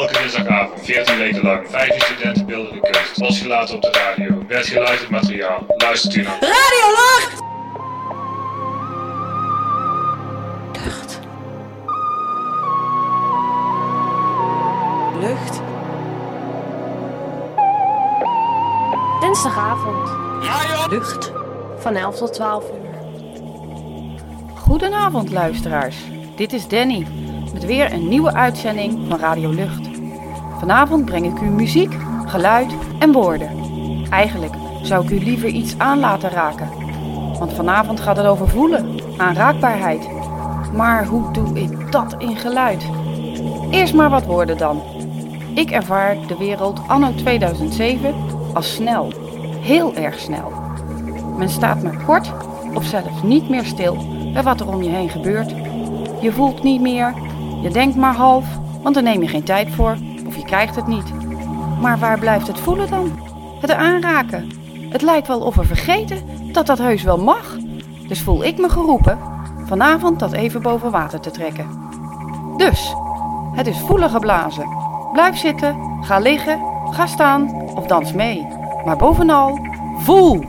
Elke dinsdagavond, 14 weken lang, 15 studenten beeldende kunst, losgelaten op de radio, werd geluisterd materiaal. Luistert u naar Radio Lucht! Lucht. Lucht. Dinsdagavond. Lucht. Van 11 tot 12 uur. Goedenavond luisteraars, dit is Danny met weer een nieuwe uitzending van Radio Lucht. Vanavond breng ik u muziek, geluid en woorden. Eigenlijk zou ik u liever iets aan laten raken, want vanavond gaat het over voelen, aanraakbaarheid. Maar hoe doe ik dat in geluid? Eerst maar wat woorden dan. Ik ervaar de wereld anno 2007 als snel, heel erg snel. Men staat maar kort of zelfs niet meer stil bij wat er om je heen gebeurt. Je voelt niet meer, je denkt maar half, want daar neem je geen tijd voor krijgt het niet. Maar waar blijft het voelen dan? Het aanraken. Het lijkt wel of we vergeten dat dat heus wel mag. Dus voel ik me geroepen vanavond dat even boven water te trekken. Dus, het is voelen geblazen. Blijf zitten, ga liggen, ga staan of dans mee. Maar bovenal, voel!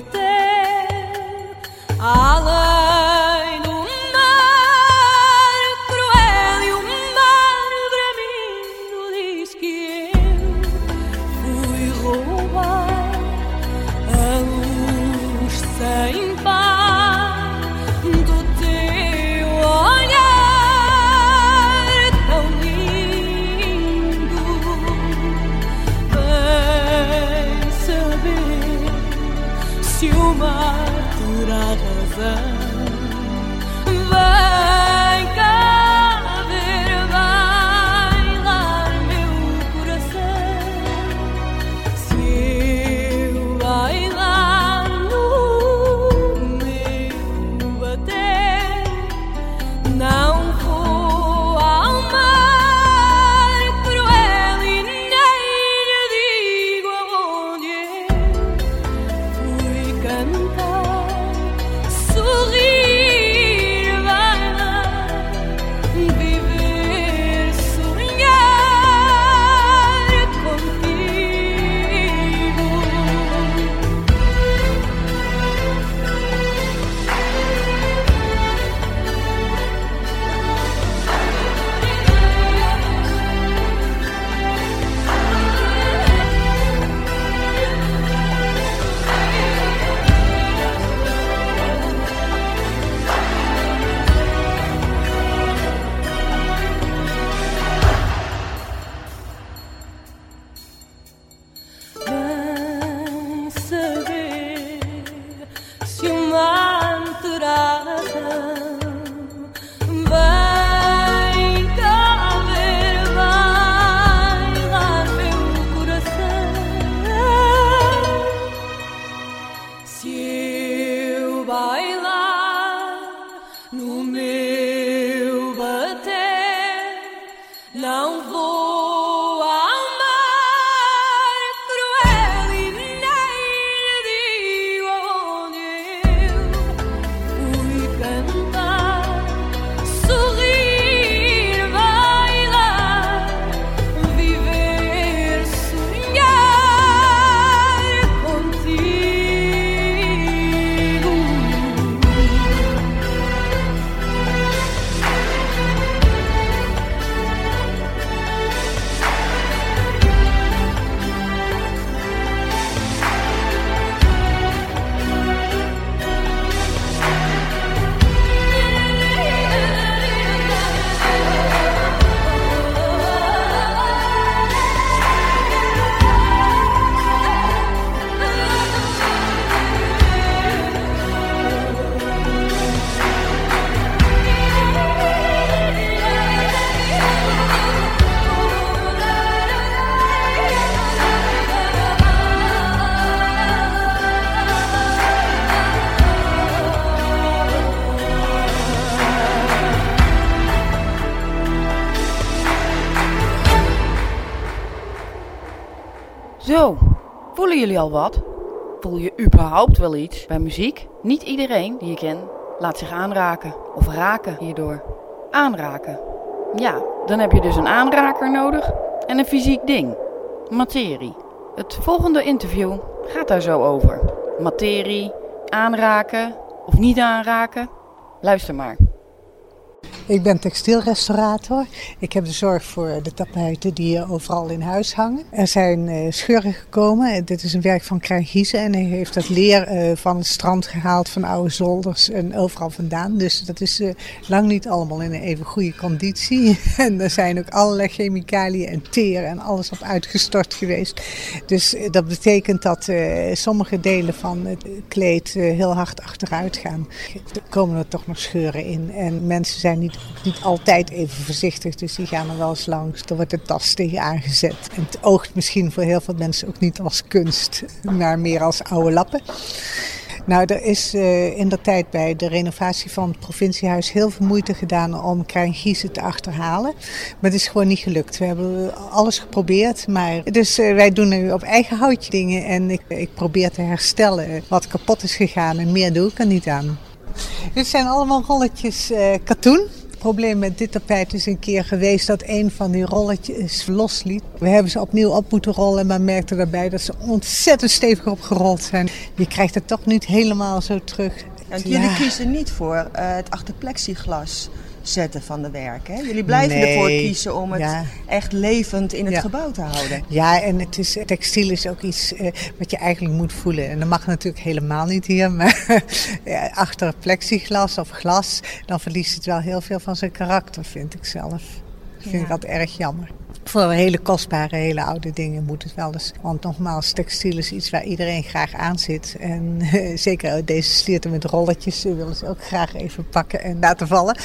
terre. Alors, voelen jullie al wat? Voel je überhaupt wel iets bij muziek? Niet iedereen die je kent laat zich aanraken of raken hierdoor. Aanraken. Ja, dan heb je dus een aanraker nodig en een fysiek ding. Materie. Het volgende interview gaat daar zo over. Materie, aanraken of niet aanraken. Luister maar. Ik ben textielrestaurator. Ik heb de zorg voor de tapijten die eh, overal in huis hangen. Er zijn eh, scheuren gekomen. Dit is een werk van Krijn. En hij heeft dat leer eh, van het strand gehaald, van oude zolders en overal vandaan. Dus dat is lang niet allemaal in een even goede conditie. En er zijn ook allerlei chemicaliën en teer en alles op uitgestort geweest. Dus dat betekent dat sommige delen van het kleed heel hard achteruit gaan. Er komen er toch nog scheuren in. En mensen zijn niet, niet altijd even voorzichtig, dus die gaan er wel eens langs. Er wordt een tas tegen aangezet. En het oogt misschien voor heel veel mensen ook niet als kunst, maar meer als oude lappen. Nou, er is eh, in de tijd bij de renovatie van het provinciehuis heel veel moeite gedaan om Krijn Giezen te achterhalen. Maar het is gewoon niet gelukt. We hebben alles geprobeerd. Maar, dus eh, wij doen nu op eigen houtje dingen en ik, ik probeer te herstellen wat kapot is gegaan. En meer doe ik er niet aan. Dit zijn allemaal rolletjes eh, katoen. Het probleem met dit tapijt is een keer geweest dat een van die rolletjes losliet. We hebben ze opnieuw op moeten rollen, maar merkten daarbij dat ze ontzettend stevig opgerold zijn. Je krijgt het toch niet helemaal zo terug. Want Ja. jullie kiezen niet voor eh, het achter plexiglas zetten van de werken. Jullie blijven Nee. ervoor kiezen om het Ja. echt levend in het Ja. gebouw te houden. Ja, en het is, textiel is ook iets eh, wat je eigenlijk moet voelen. En dat mag natuurlijk helemaal niet hier, maar ja, achter plexiglas of glas, dan verliest het wel heel veel van zijn karakter, vind ik zelf. Dat vind ik altijd erg jammer. Voor hele kostbare, hele oude dingen moet het wel eens. Want nogmaals, textiel is iets waar iedereen graag aan zit. En zeker deze slierten met rolletjes ze willen ze ook graag even pakken en laten vallen.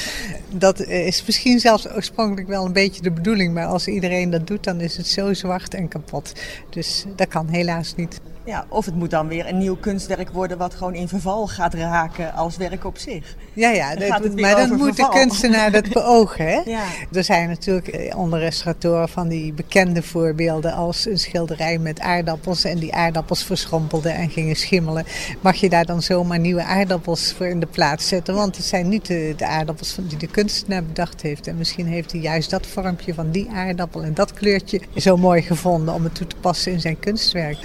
Dat eh, is misschien zelfs oorspronkelijk wel een beetje de bedoeling. Maar als iedereen dat doet, dan is het zo zwart en kapot. Dus dat kan helaas niet. Ja, of het moet dan weer een nieuw kunstwerk worden wat gewoon in verval gaat raken als werk op zich. Ja, ja, dat- maar dan moet de verval. kunstenaar dat beogen. Hè? Ja. Er zijn natuurlijk eh, onder restauratoren van die bekende voorbeelden als een schilderij met aardappels en die aardappels verschrompelden en gingen schimmelen. Mag je daar dan zomaar nieuwe aardappels voor in de plaats zetten? Want het zijn niet de, de aardappels die de kunstenaar bedacht heeft. En misschien heeft hij juist dat vormpje van die aardappel en dat kleurtje zo mooi gevonden om het toe te passen in zijn kunstwerk.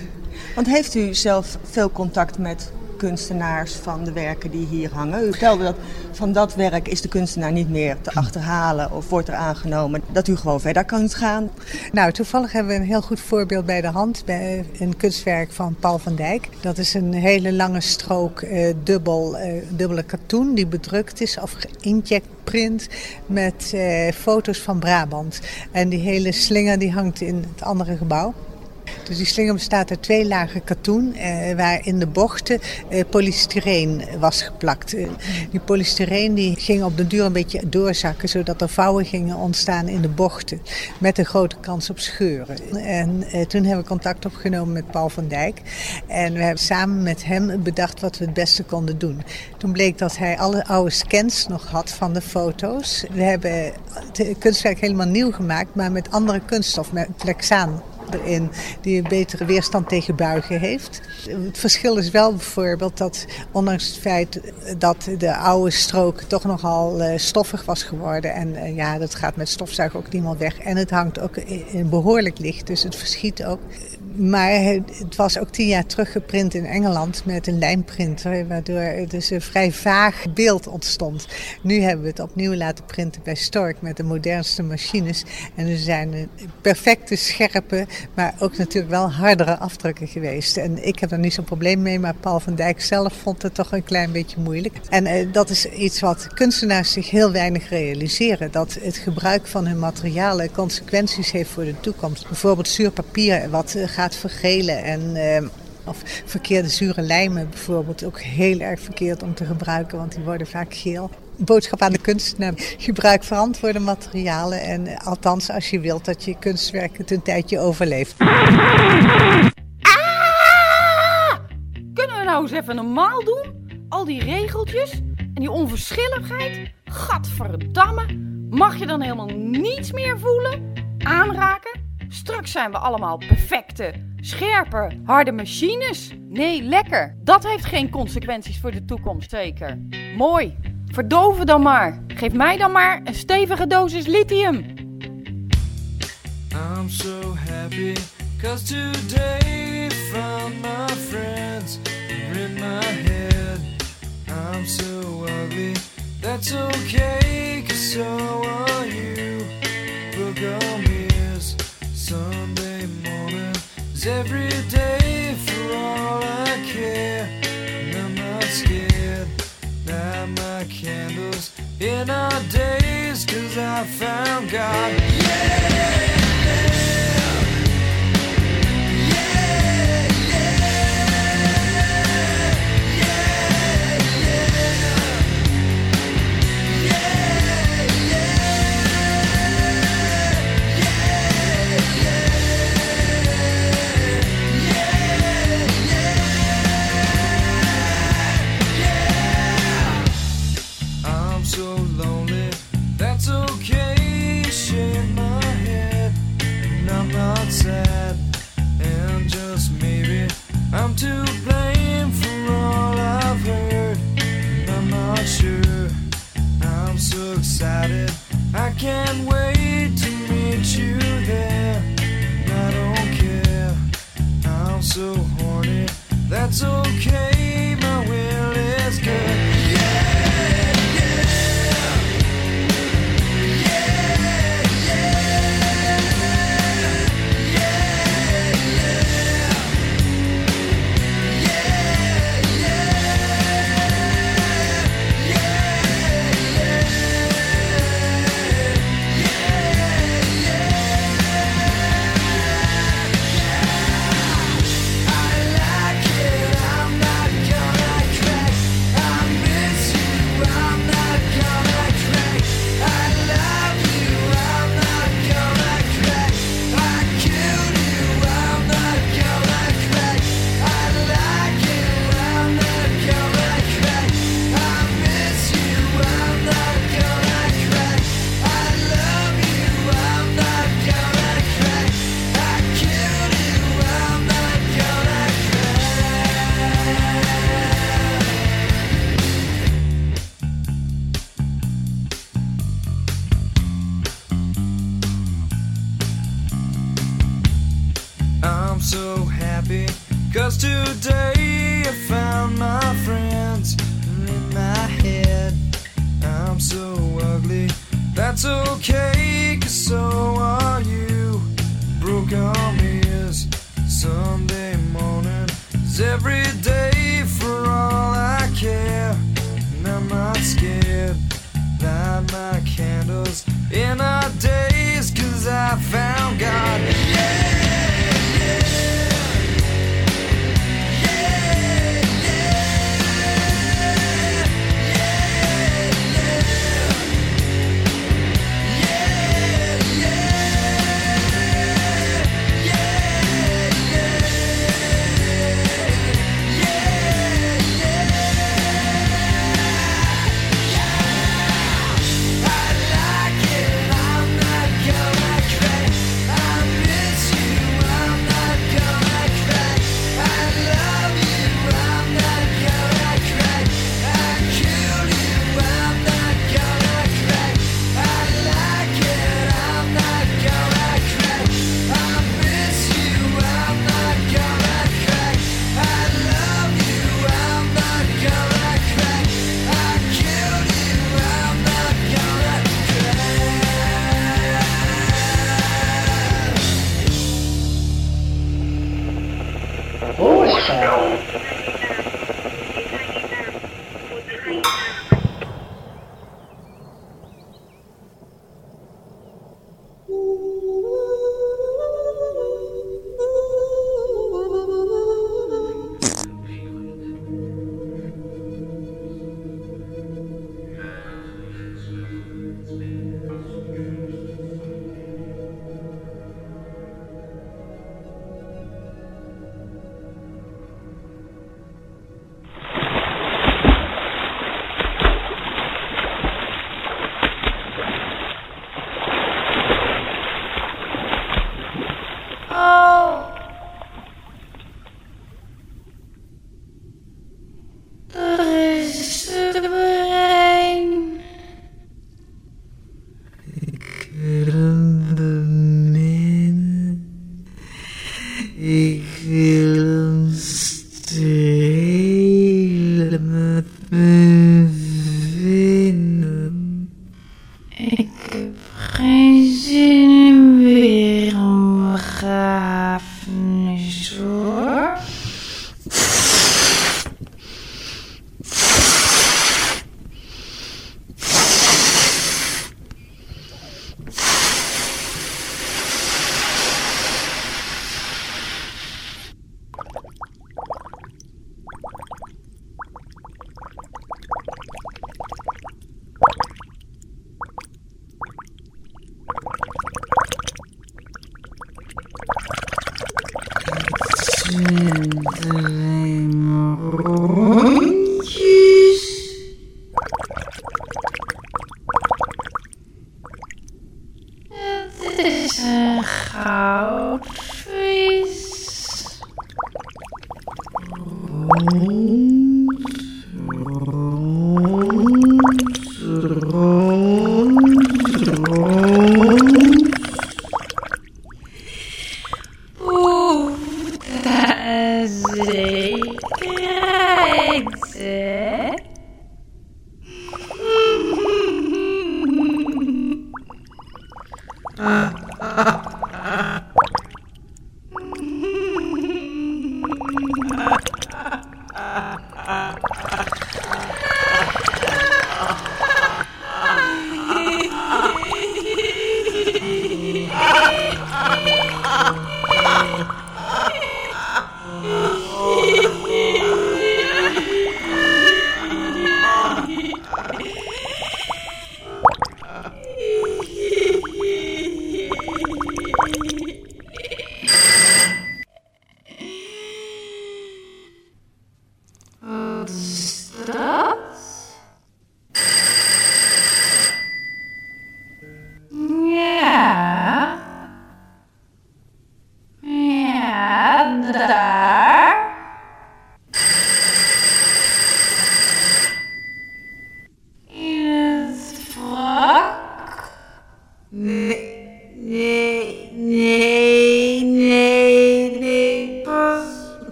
Want heeft u zelf veel contact met kunstenaars van de werken die hier hangen? U vertelde dat van dat werk is de kunstenaar niet meer te achterhalen of wordt er aangenomen dat u gewoon verder kan gaan. Nou, toevallig hebben we een heel goed voorbeeld bij de hand. Bij een kunstwerk van Paul van Dijk. Dat is een hele lange strook eh, dubbel, eh, dubbele katoen die bedrukt is of geïnjectprint met eh, foto's van Brabant. En die hele slinger die hangt in het andere gebouw. Dus die slinger bestaat uit twee lagen katoen, eh, waar in de bochten eh, polystyreen was geplakt. Eh, die polystyreen die ging op de duur een beetje doorzakken, zodat er vouwen gingen ontstaan in de bochten. Met een grote kans op scheuren. En eh, toen hebben we contact opgenomen met Paul van Dijk. En we hebben samen met hem bedacht wat we het beste konden doen. Toen bleek dat hij alle oude scans nog had van de foto's. We hebben het kunstwerk helemaal nieuw gemaakt, maar met andere kunststof, met plexaan erin die een betere weerstand tegen buigen heeft. Het verschil is wel bijvoorbeeld dat ondanks het feit dat de oude strook toch nogal eh, stoffig was geworden en eh, ja, dat gaat met stofzuigen ook niet meer weg en het hangt ook in behoorlijk licht, dus het verschiet ook. Maar het was ook tien jaar terug geprint in Engeland met een lijmprinter, waardoor dus een vrij vaag beeld ontstond. Nu hebben we het opnieuw laten printen bij Stork met de modernste machines. En er zijn perfecte, scherpe, maar ook natuurlijk wel hardere afdrukken geweest. En ik heb er niet zo'n probleem mee, maar Paul van Dijk zelf vond het toch een klein beetje moeilijk. En eh, dat is iets wat kunstenaars zich heel weinig realiseren. Dat het gebruik van hun materialen consequenties heeft voor de toekomst. Bijvoorbeeld zuurpapier, wat eh, vergelen en... eh, of verkeerde zure lijmen bijvoorbeeld ook heel erg verkeerd om te gebruiken, want die worden vaak geel. Boodschap aan de kunstenaar. Gebruik verantwoorde materialen en eh, althans als je wilt dat je kunstwerk het een tijdje overleeft. Kunnen we nou eens even normaal doen? Al die regeltjes en die onverschilligheid? Gadverdamme. Mag je dan helemaal niets meer voelen? Aanraken? Straks zijn we allemaal perfecte, scherpe, harde machines. Nee, lekker. Dat heeft geen consequenties voor de toekomst, zeker. Mooi. Verdoven dan maar. Geef mij dan maar een stevige dosis lithium. I'm so happy today my friends in my head. I'm so ugly, that's okay so are you. Ears, is every day for all I care. And I'm not scared, light my candles in our days cause I found God. I'm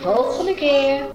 volgende keer.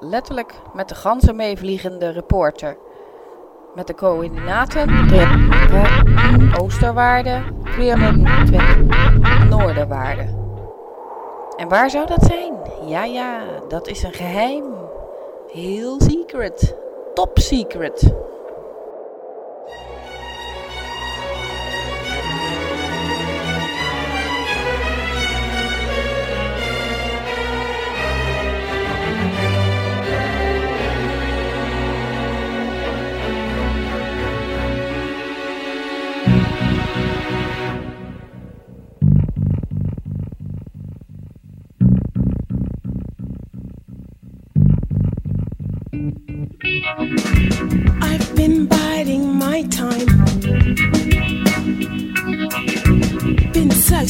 Letterlijk met de ganzen meevliegende reporter. Met de coördinaten de oosterwaarde 420 noorderwaarde. En waar zou dat zijn? Ja, ja, dat is een geheim. Heel secret. Top secret.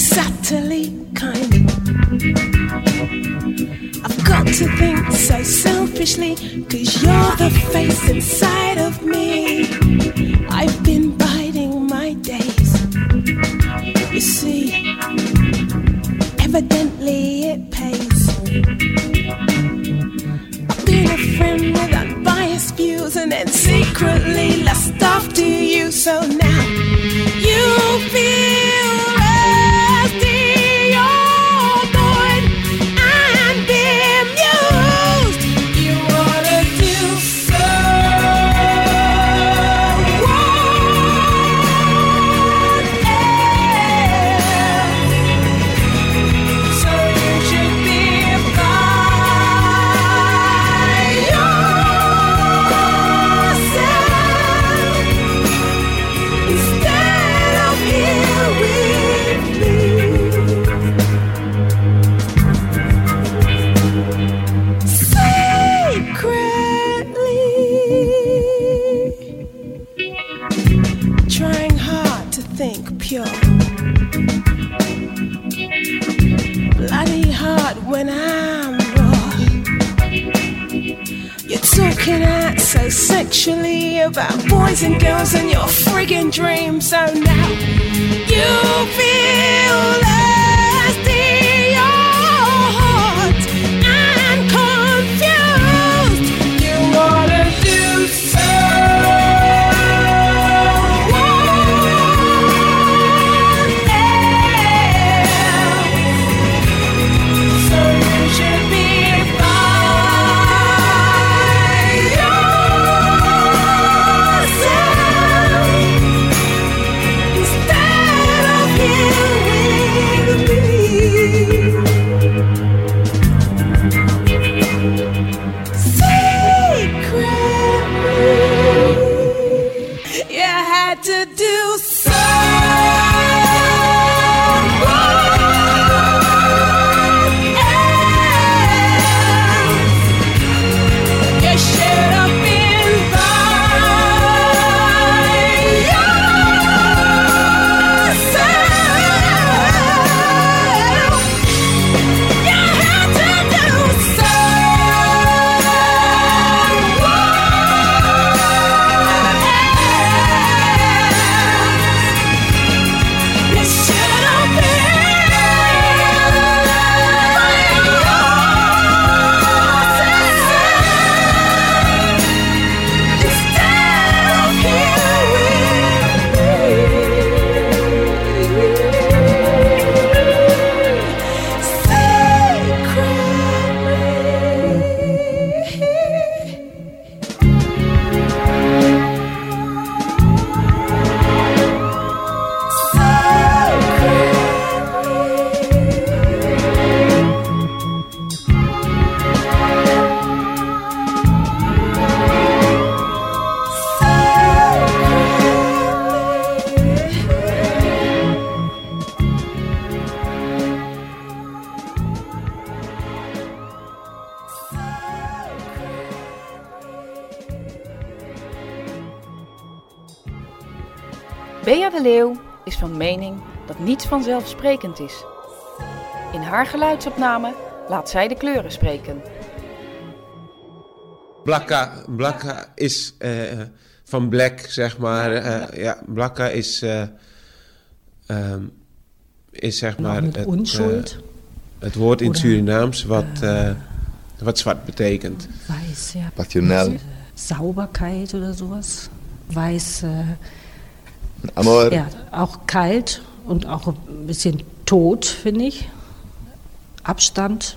Subtly kind. I've got to think so selfishly, cause you're the face inside of me. I've been biding my days. You see, evidently it pays. Being a friend with unbiased views and then secretly lust after you. So now about boys and girls and your friggin' dreams. So now you feel vanzelfsprekend is. In haar geluidsopname laat zij de kleuren spreken. Blakka, Blakka is eh, van black, zeg maar. eh, ja, Blakka is, eh, ehm, is zeg maar het, onschuld. het woord in Surinaams wat eh, Wat zwart betekent. Weiß, ja. Passionell. Sauberkeit oder sowas. Weiß, Amor. ja, auch kalt und auch ein bisschen tot, finde ich. Abstand.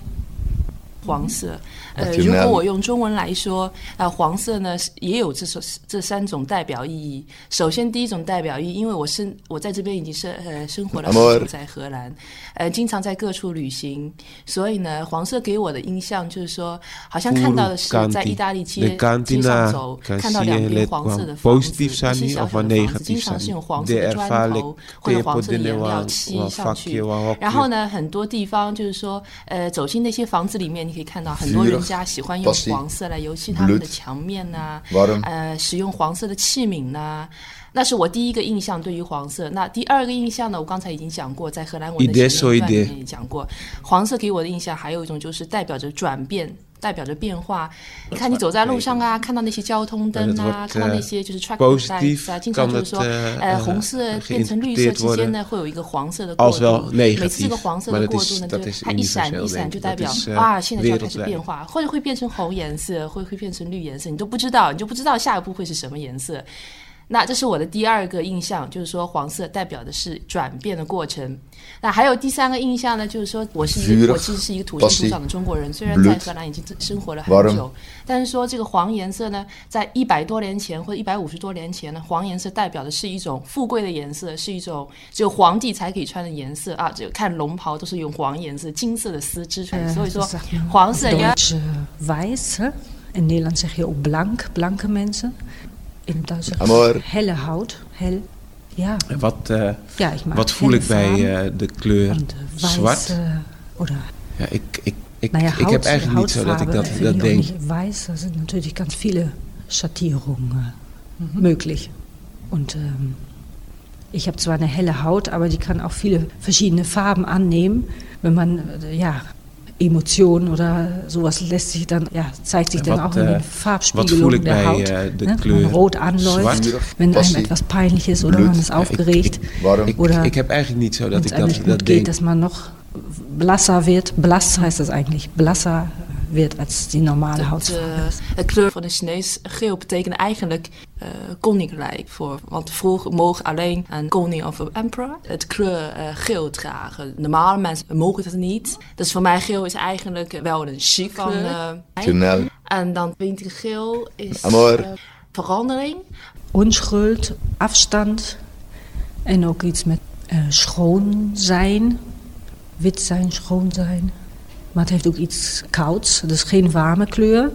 黄色。呃，如果我用中文来说，呃，黄色呢是也有这这三种代表意义。首先，第一种代表意义，因为我生我在这边已经生呃生活了很 Amor 久，在荷兰，呃，经常在各处旅行，所以呢，黄色给我的印象就是说，好像看到的是在意大利街街上走，看到两边黄色的房子，positief 一些小小的房子经常是用黄色的砖头或者黄色的颜料漆上去。然后呢，很多地方就是说，呃，走进那些房子里面，你可以看到很多人家喜欢用黄色来油漆他们的墙面呐、呃，使用黄色的器皿呐、那是我第一个印象对于黄色。那第二个印象呢，我刚才已经讲过，在荷兰文的 Idee 前面一段里面也讲过，黄色给我的印象还有一种就是代表着转变。代表着变化。你看，你走在路上啊，看到那些交通灯啊，看到那些就是 track s i g 啊，经常就是说，呃，红色变成绿色之间呢，会有一个黄色的过渡。每次这个黄色的过渡呢，就它一闪一闪，就代表啊，现在就要开始变化，或者会变成红颜色，会会变成绿颜色，你都不知道，你就不知道下一步会是什么颜色。那这是我的第二个印象，就是说黄色代表的是转变的过程。那还有第三个印象呢，就是说我是一个我其实是一个土生土长的中国人，虽然在荷兰已经生活了很久，但是说这个黄颜色呢，在一百多年前或者一百五十多年前呢，黄颜色代表的是一种富贵的颜色，是一种只有皇帝才可以穿的颜色啊。只有看龙袍都是用黄颜色、金色的丝织出来的，Eh, 所以说黄色也 Deutsch äh, weiß. In Nederland zeg je ook blank, blanke mensen. In het Duits Amor. helle hout, hel. Ja, Wat, eh, ja ik maak wat voel ik bij eh, de kleur weiß, zwart? äh, oder Ja, ik, ik, ik, naja, ik heb eigenlijk niet zo dat ik dat, dat denk. weiß, da sind natürlich ganz viele Schattierungen äh, möglich. Und ähm, ich habe zwar eine helle Haut, aber die kann auch viele verschiedene Farben annehmen. Wenn man, ja, Emotionen oder sowas lässt sich dann, ja, zeigt sich En dann wat, auch in den eh, wat voel Farbspiegelungen ik der bij Haut. eh, de ne? kleur Wenn man rot anläuft, zwart? wenn einem Passie, etwas peinlich ist oder Blut. man ist aufgeregt. Warm. Ik, Oder ik heb eigenlijk niet zo dat wenn ik es einem dat, nicht gut dat geht, denk. dass man noch blasser wird. Blass heißt das eigentlich. Blasser wird als die normale Het, Hautfarbe. eh, de kleur van de Chinees geel betekent eigenlijk eh koninkrijk. Voor, want vroeger mogen alleen een koning of een emperor het kleur eh, geel dragen. Normale mensen mogen dat niet. Dus voor mij geel is eigenlijk wel een chic van... eh, en dan vind ik geel is Amor. eh, verandering. Onschuld, afstand en ook iets met eh, schoon zijn. Wit zijn, schoon zijn. Maar het heeft ook iets kouds. Is geen warme kleur.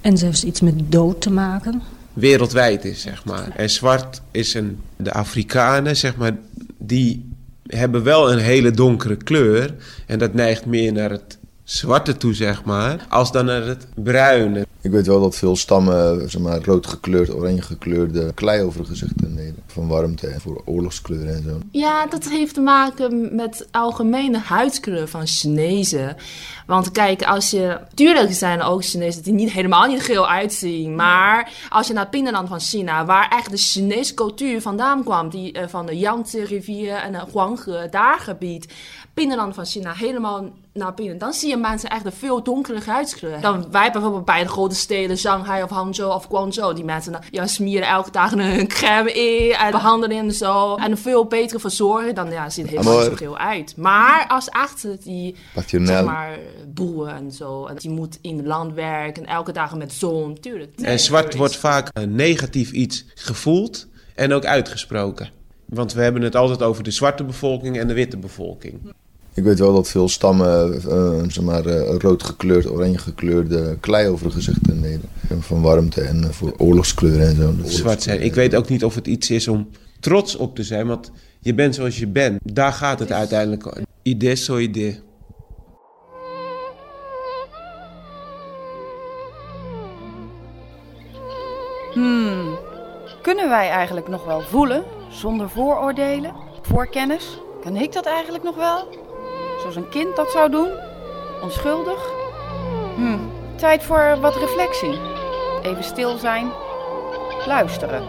En zelfs iets met dood te maken. wereldwijd is, zeg maar. En zwart is een... De Afrikanen, zeg maar, die hebben wel een hele donkere kleur. En dat neigt meer naar het zwarte toe, zeg maar, als dan naar het bruine. Ik weet wel dat veel stammen zeg maar, rood gekleurd, oranje gekleurde klei over hun gezichten deden. Van warmte en voor oorlogskleuren en zo. Ja, dat heeft te maken met algemene huidskleur van Chinezen. Want kijk, als je. Tuurlijk zijn er ook Chinezen die niet helemaal niet geel uitzien. Maar als je naar het binnenland van China, waar echt de Chinese cultuur vandaan kwam, die eh, van de Yangtze-rivier en het Huanghe, daar gebied, binnenland van China, helemaal naar binnen, dan zie je mensen echt een veel donkere huidskleur. Dan wij bijvoorbeeld bij de grote steden, Shanghai of Hangzhou of Guangzhou, die mensen dan, ja, smeren elke dag een crème in en behandelen en zo. En veel beter verzorgen, dan ja, ziet het helemaal niet zo Amor. geel uit. Maar als achter die zeg maar, boeren en zo. En die moet in het land werken, elke dag met zon, tuurlijk. En zwart wordt vaak een negatief iets gevoeld en ook uitgesproken. Want we hebben het altijd over de zwarte bevolking en de witte bevolking. Ik weet wel dat veel stammen eh, zeg maar, eh, rood gekleurd, oranje gekleurde klei over hun gezichten deden. Van warmte en voor oorlogskleuren en zo. Zwart zijn. Ik weet ook niet of het iets is om trots op te zijn, want je bent zoals je bent. Daar gaat het uiteindelijk om. Idee zo idee. Hmm, kunnen wij eigenlijk nog wel voelen zonder vooroordelen, voorkennis? Kan ik dat eigenlijk nog wel? zoals een kind dat zou doen? Onschuldig? Hm, tijd voor wat reflectie. Even stil zijn. Luisteren.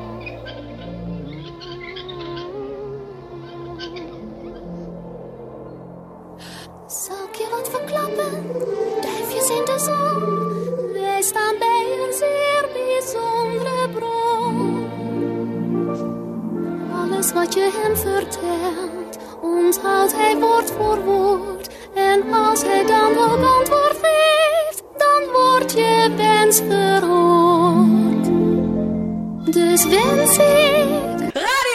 Zal ik je wat verklappen? Duifjes in de zon. Wij staan bij een zeer bijzondere bron. Alles wat je hem vertelt onthoudt hij woord voor woord. En als hij dan ook antwoord geeft, dan wordt je wens verhoord. Dus wens ik. Radio!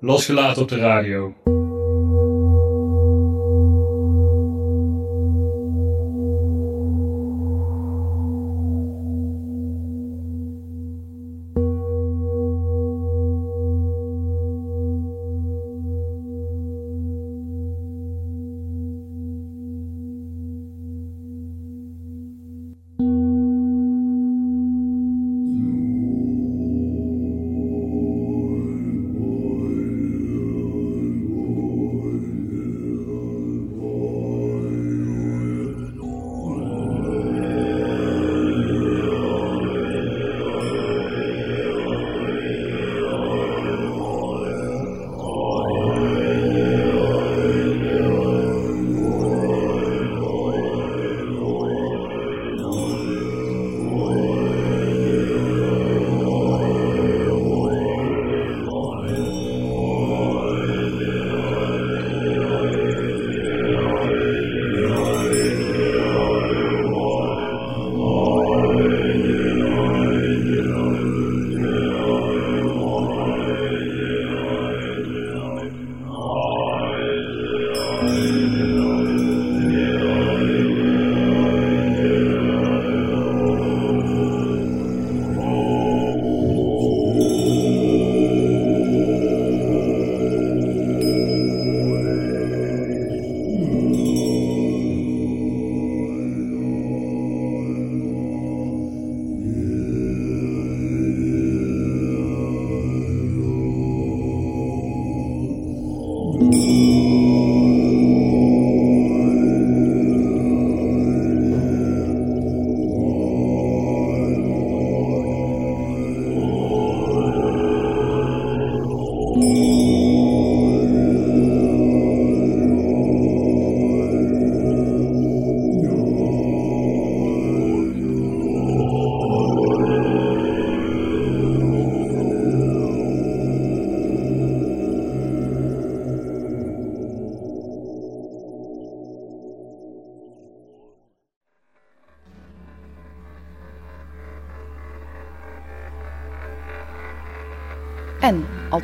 Losgelaten op de radio.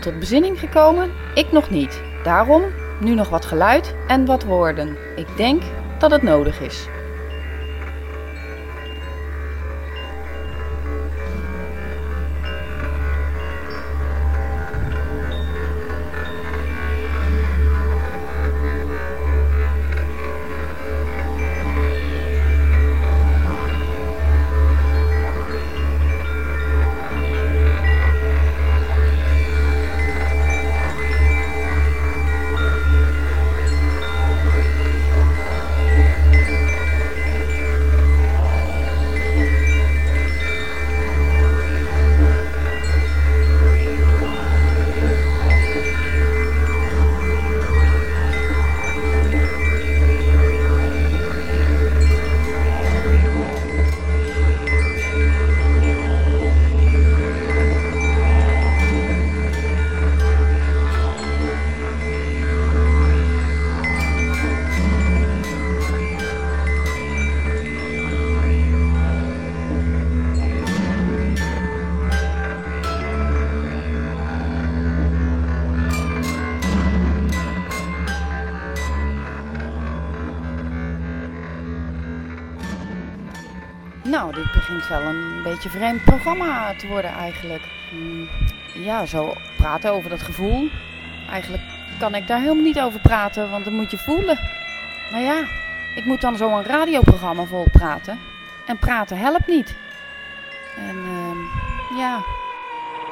Tot bezinning gekomen? Ik nog niet. Daarom nu nog wat geluid en wat woorden. Ik denk dat het nodig is. Nou, dit begint wel een beetje vreemd programma te worden eigenlijk. Hmm, Ja, zo praten over dat gevoel. Eigenlijk kan ik daar helemaal niet over praten, want dat moet je voelen. Maar ja, ik moet dan zo'n radioprogramma vol praten. En praten helpt niet. En ehm, ja,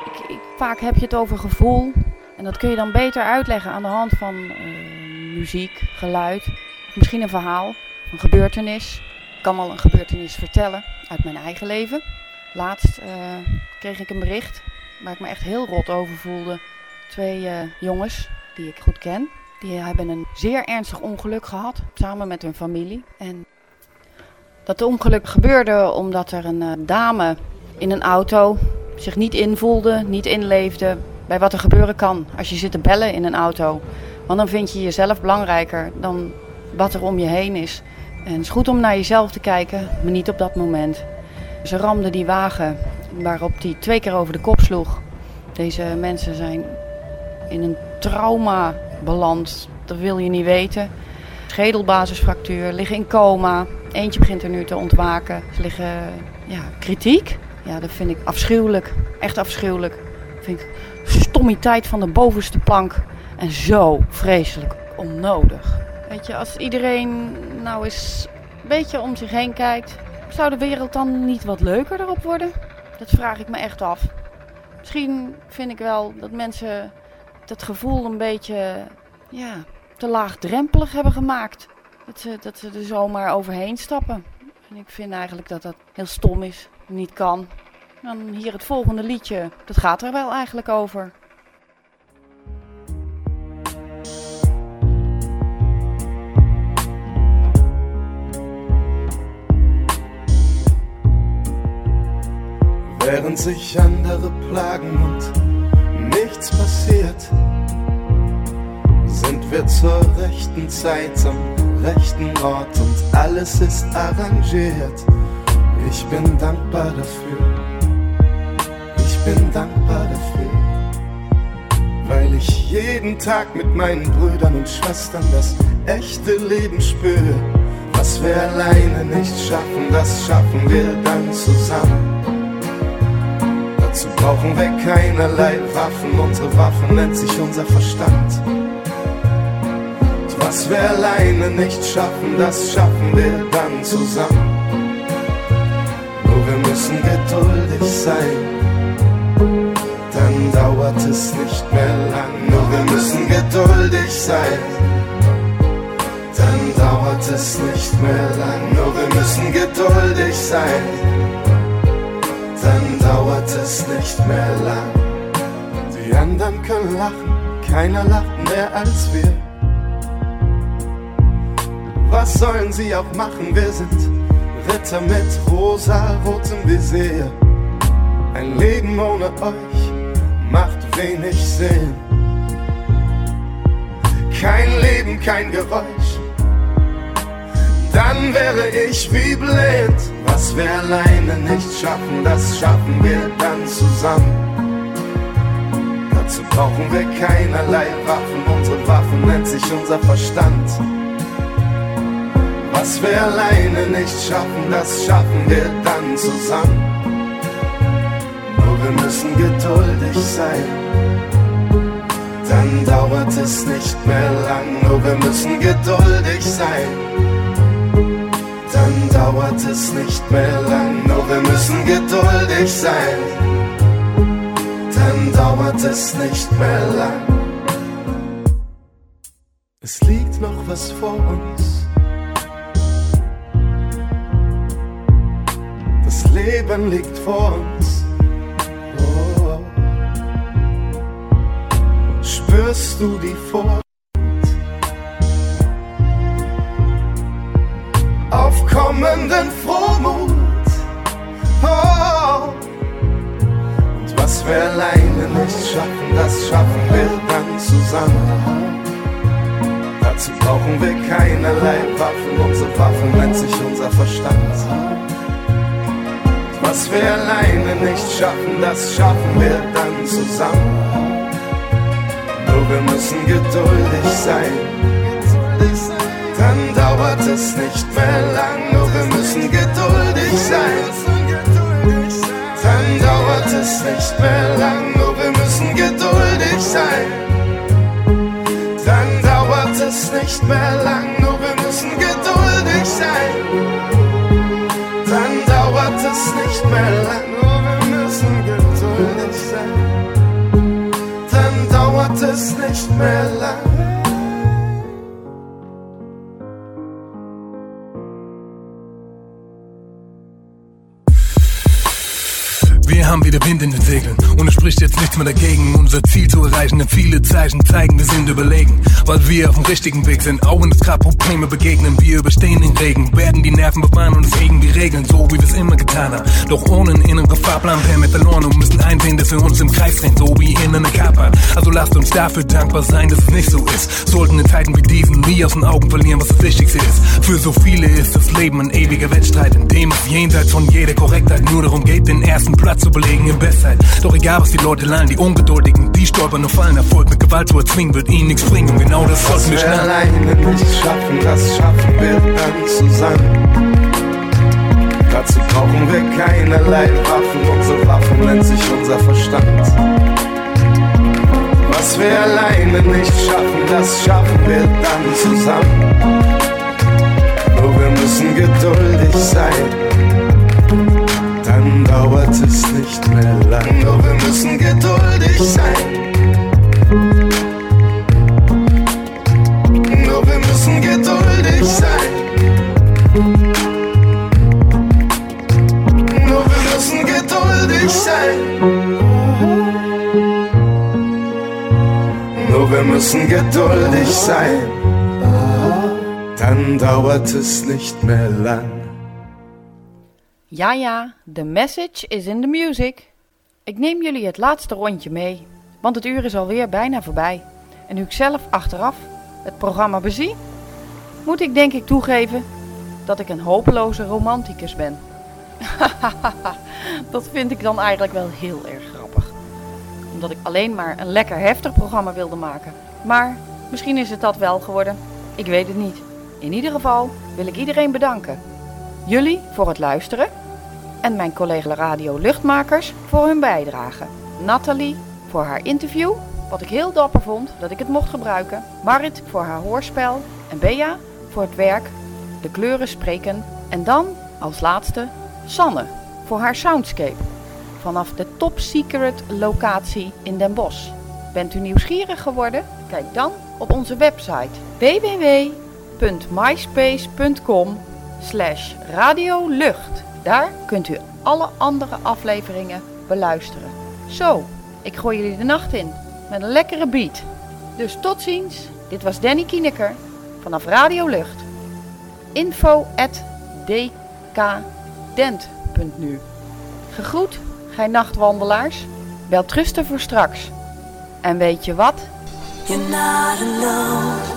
ik, ik, vaak heb je het over gevoel. En dat kun je dan beter uitleggen aan de hand van eh, muziek, geluid. Misschien een verhaal, een gebeurtenis. Kan wel een gebeurtenis vertellen uit mijn eigen leven. Laatst eh, kreeg ik een bericht waar ik me echt heel rot over voelde. Twee eh, jongens die ik goed ken. Die hebben een zeer ernstig ongeluk gehad samen met hun familie. En dat ongeluk gebeurde omdat er een eh, dame in een auto zich niet invoelde, niet inleefde. bij wat er gebeuren kan als je zit te bellen in een auto. Want dan vind je jezelf belangrijker dan wat er om je heen is. En het is goed om naar jezelf te kijken, maar niet op dat moment. Ze ramden die wagen waarop die twee keer over de kop sloeg. Deze mensen zijn in een trauma beland. Dat wil je niet weten. Schedelbasisfractuur, liggen in coma. Eentje begint er nu te ontwaken. Ze liggen, ja, kritiek. Ja, dat vind ik afschuwelijk. Echt afschuwelijk. Dat vind ik stommiteit van de bovenste plank. En zo vreselijk onnodig. Weet je, als iedereen nou eens een beetje om zich heen kijkt... zou de wereld dan niet wat leuker erop worden? Dat vraag ik me echt af. Misschien vind ik wel dat mensen dat gevoel een beetje ja, te laagdrempelig hebben gemaakt. Dat ze, dat ze er zomaar overheen stappen. En ik vind eigenlijk dat dat heel stom is, niet kan. Dan hier het volgende liedje, dat gaat er wel eigenlijk over. Während sich andere plagen und nichts passiert, sind wir zur rechten Zeit am rechten Ort und alles ist arrangiert. Ich bin dankbar dafür. Ich bin dankbar dafür. Weil ich jeden Tag mit meinen Brüdern und Schwestern das echte Leben spüre. Was wir alleine nicht schaffen, das schaffen wir dann zusammen. Dazu brauchen wir keinerlei Waffen, unsere Waffen nennt sich unser Verstand. Und was wir alleine nicht schaffen, das schaffen wir dann zusammen. Nur wir müssen geduldig sein, dann dauert es nicht mehr lang. Nur wir müssen geduldig sein, dann dauert es nicht mehr lang. Nur wir müssen geduldig sein dann dauert es nicht mehr lang. Die anderen können lachen, keiner lacht mehr als wir. Was sollen sie auch machen? Wir sind Ritter mit rosa-rotem Visier. Ein Leben ohne euch macht wenig Sinn. Kein Leben, kein Geräusch. Dann wäre ich wie blind. Was wir alleine nicht schaffen, das schaffen wir dann zusammen. Dazu brauchen wir keinerlei Waffen, unsere Waffen nennt sich unser Verstand. Was wir alleine nicht schaffen, das schaffen wir dann zusammen. Nur wir müssen geduldig sein, dann dauert es nicht mehr lang. Nur wir müssen geduldig sein dann dauert es nicht mehr lang. Nur wir müssen geduldig sein, dann dauert es nicht mehr lang. Es liegt noch was vor uns. Das Leben liegt vor uns. Oh. Spürst du die Vor? Aufkommenden Frohmut. Oh. Und was wir alleine nicht schaffen, das schaffen wir dann zusammen. Dazu brauchen wir keinerlei Waffen, unsere Waffen nennt sich unser Verstand. Was wir alleine nicht schaffen, das schaffen wir dann zusammen. Nur wir müssen geduldig sein dann dauert es nicht mehr lang. Nur wir müssen geduldig sein. Dann dauert es nicht mehr lang. Nur wir müssen geduldig sein. Dann dauert es nicht mehr lang. Nur wir müssen geduldig sein. Dann dauert es nicht mehr lang. Nur wir müssen geduldig sein. Dann dauert es nicht mehr lang. Haben wieder Wind in den Segeln. Und es spricht jetzt nichts mehr dagegen, unser Ziel zu erreichen, denn viele Zeichen zeigen, wir sind überlegen, weil wir auf dem richtigen Weg sind, auch wenn uns gerade Probleme begegnen, wir überstehen den Regen, werden die Nerven bewahren und es gegen die Regeln, so wie wir es immer getan haben, doch ohne einen inneren Fahrplan per mit verloren und müssen einsehen, dass wir uns im Kreis drehen, so wie in einer Kappa. Also lasst uns dafür dankbar sein, dass es nicht so ist, sollten in Zeiten wie diesen nie aus den Augen verlieren, was das Wichtigste ist. Für so viele ist das Leben ein ewiger Wettstreit, in dem es jenseits von jeder Korrektheit nur darum geht, den ersten Platz zu belegen in Bestzeit. Doch egal, was die Leute lallen, die Ungeduldigen, die stolpern und fallen. Erfolg mit Gewalt zu erzwingen, wird ihnen nichts bringen. Und genau das sollten wir wir schnell. alleine nicht schaffen, das schaffen wir dann zusammen. Dazu brauchen wir keinerlei Waffen, unsere Waffen nennt sich unser Verstand. Was wir alleine nicht schaffen, das schaffen wir dann zusammen. Nur wir müssen geduldig sein, dauert es nicht mehr lang. Nur wir müssen geduldig sein. Nur wir müssen geduldig sein. Nur wir müssen geduldig sein. Nur wir müssen geduldig sein. Dann dauert es nicht mehr lang. Ja, ja, the message is in the music. Ik neem jullie het laatste rondje mee, want het uur is alweer bijna voorbij. En nu ik zelf achteraf het programma bezie, moet ik denk ik toegeven dat ik een hopeloze romanticus ben. dat vind ik dan eigenlijk wel heel erg grappig. Omdat ik alleen maar een lekker heftig programma wilde maken. Maar misschien is het dat wel geworden. Ik weet het niet. In ieder geval wil ik iedereen bedanken. Jullie voor het luisteren en mijn collega Radio Luchtmakers voor hun bijdrage. Nathalie voor haar interview, wat ik heel dapper vond dat ik het mocht gebruiken. Marit voor haar hoorspel en Bea voor het werk, de kleuren spreken. En dan als laatste Sanne voor haar soundscape vanaf de top secret locatie in Den Bosch. Bent u nieuwsgierig geworden? Kijk dan op onze website www.myspace.com slash radiolucht. Daar kunt u alle andere afleveringen beluisteren. Zo, ik gooi jullie de nacht in met een lekkere beat. Dus tot ziens. Dit was Danny Kieneker vanaf Radio Lucht. Info at Gegroet, gij nachtwandelaars. Wel trusten voor straks. En weet je wat? You're not alone.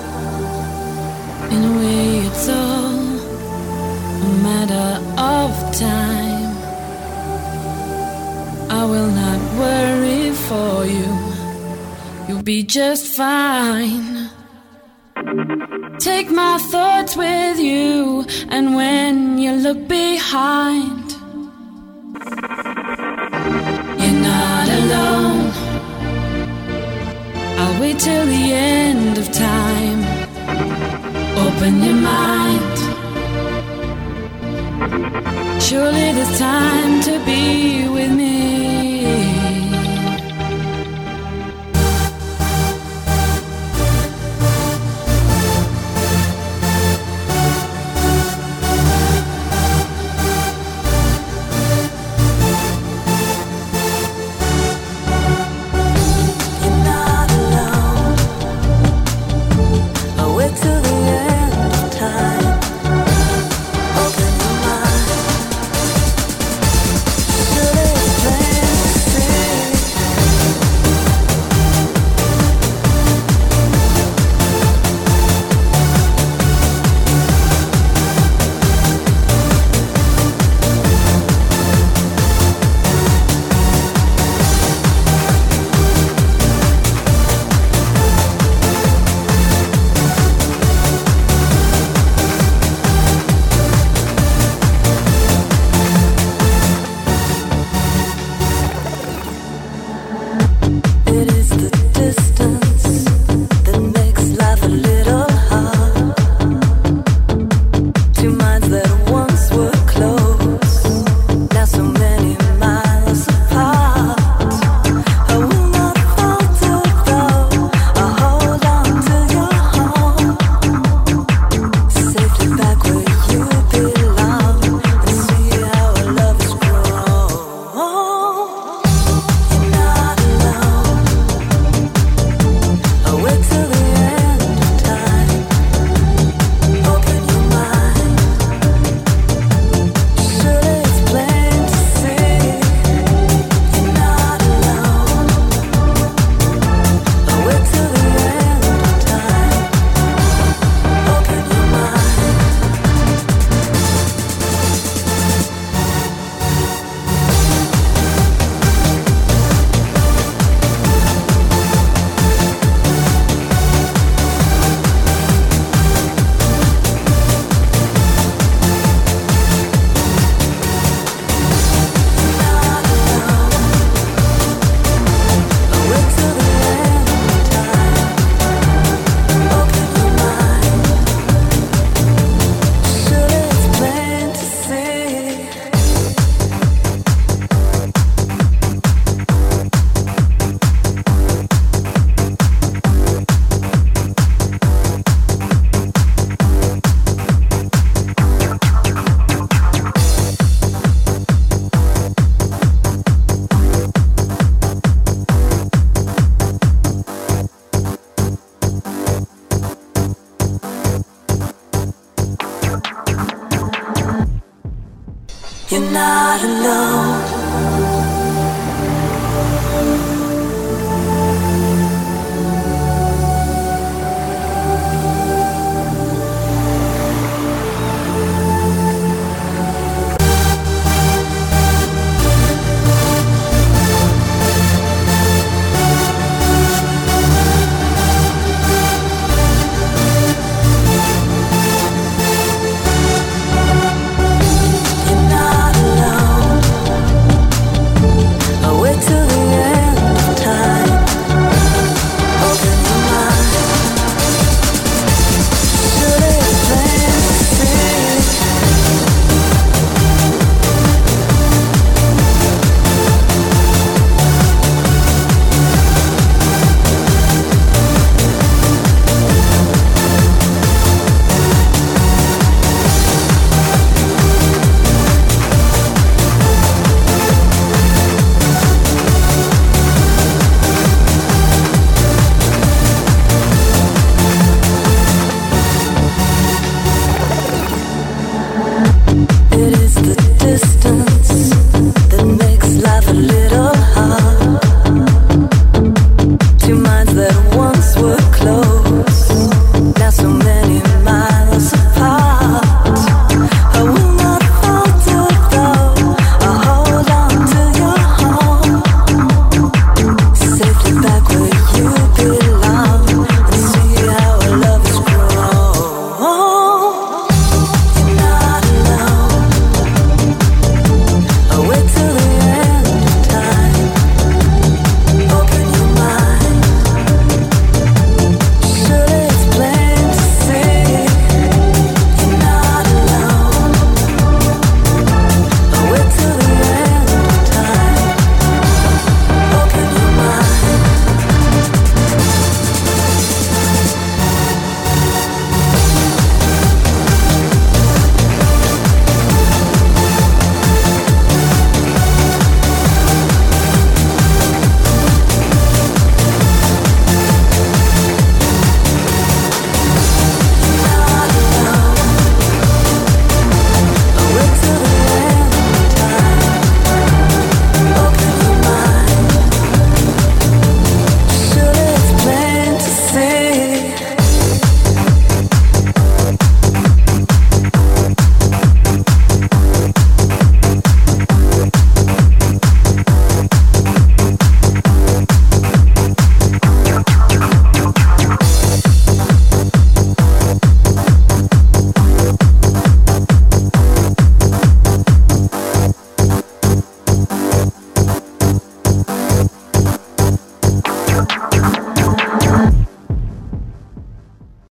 In a way, it's all matter of time. I will not worry for you. You'll be just fine. Take my thoughts with you, and when you look behind, you're not alone. I'll wait till the end of time. Open your mind. Surely there's time to be with me. You're not alone.